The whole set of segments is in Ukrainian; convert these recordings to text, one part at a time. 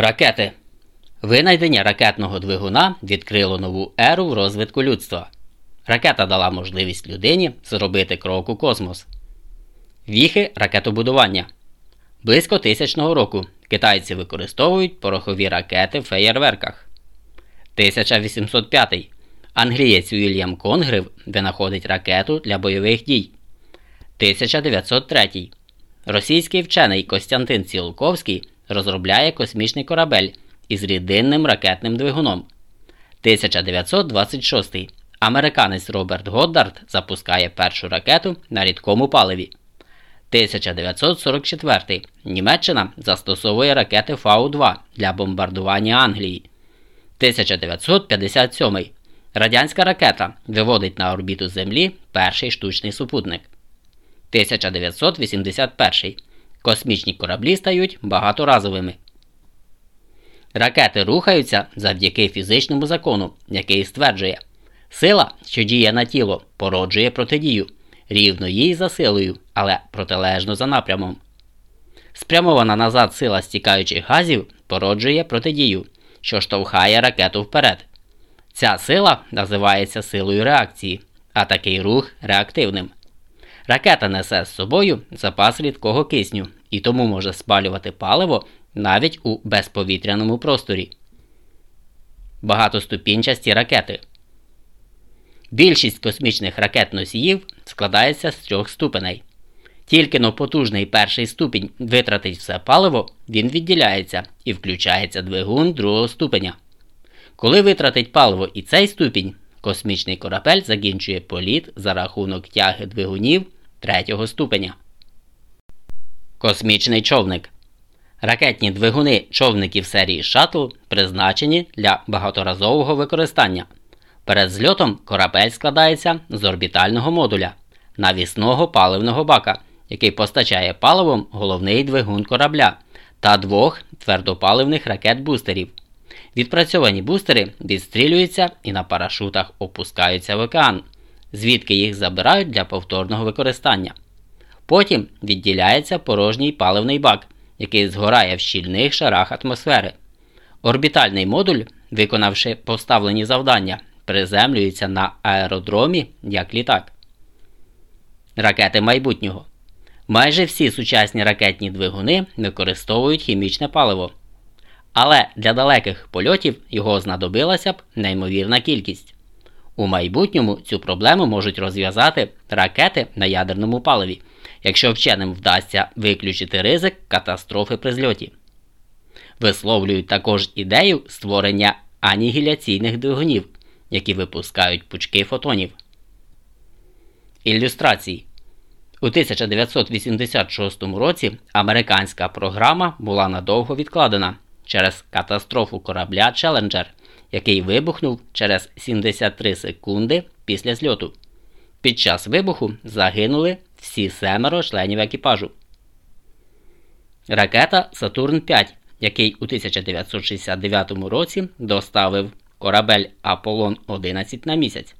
Ракети. Винайдення ракетного двигуна відкрило нову еру в розвитку людства. Ракета дала можливість людині зробити крок у космос. Віхи ракетобудування. Близько тисячного року китайці використовують порохові ракети в феєрверках. 1805. Англієць Уільям Конгрив винаходить ракету для бойових дій. 1903. Російський вчений Костянтин Цілковський розробляє космічний корабель із рідинним ракетним двигуном. 1926. Американець Роберт Годдард запускає першу ракету на рідкому паливі. 1944. Німеччина застосовує ракети Фау-2 для бомбардування Англії. 1957. Радянська ракета виводить на орбіту Землі перший штучний супутник. 1981. Космічні кораблі стають багаторазовими. Ракети рухаються завдяки фізичному закону, який стверджує, сила, що діє на тіло, породжує протидію, рівно їй за силою, але протилежно за напрямом. Спрямована назад сила стікаючих газів породжує протидію, що штовхає ракету вперед. Ця сила називається силою реакції, а такий рух реактивним. Ракета несе з собою запас рідкого кисню і тому може спалювати паливо навіть у безповітряному просторі. Багатоступінчасті ракети. Більшість космічних ракет носіїв складається з трьох ступеней. Тільки но потужний перший ступінь витратить все паливо, він відділяється і включається двигун другого ступеня. Коли витратить паливо і цей ступінь, космічний корабель закінчує політ за рахунок тяги двигунів третього ступеня. Космічний човник. Ракетні двигуни човників серії Шаттл призначені для багаторазового використання. Перед зльотом корабель складається з орбітального модуля, навісного паливного бака, який постачає паливом головний двигун корабля та двох твердопаливних ракет-бустерів. Відпрацьовані бустери відстрілюються і на парашутах опускаються в океан, звідки їх забирають для повторного використання. Потім відділяється порожній паливний бак, який згорає в щільних шарах атмосфери. Орбітальний модуль, виконавши поставлені завдання, приземлюється на аеродромі як літак. Ракети майбутнього. Майже всі сучасні ракетні двигуни використовують хімічне паливо. Але для далеких польотів його знадобилася б неймовірна кількість. У майбутньому цю проблему можуть розв'язати ракети на ядерному паливі, якщо вченим вдасться виключити ризик катастрофи при зльоті. Висловлюють також ідею створення анігіляційних двигунів, які випускають пучки фотонів. Ілюстрації у 1986 році американська програма була надовго відкладена через катастрофу корабля Челленджер, який вибухнув через 73 секунди після зльоту. Під час вибуху загинули всі семеро членів екіпажу. Ракета Сатурн 5, який у 1969 році доставив корабель Аполлон 11 на місяць.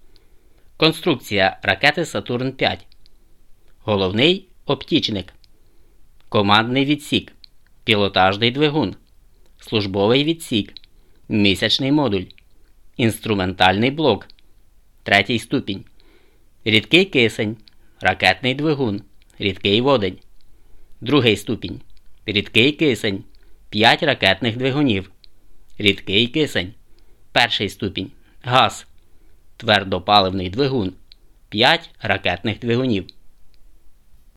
Конструкція ракети Сатурн 5. Головний оптічник. Командний відсік. Пілотажний двигун. Службовий відсік. Місячний модуль. Інструментальний блок. Третій ступінь. Рідкий кисень. Ракетний двигун. Рідкий водень. Другий ступінь. Рідкий кисень. 5 ракетних двигунів. Рідкий кисень. Перший ступінь. Газ. Твердопаливний двигун. 5 ракетних двигунів.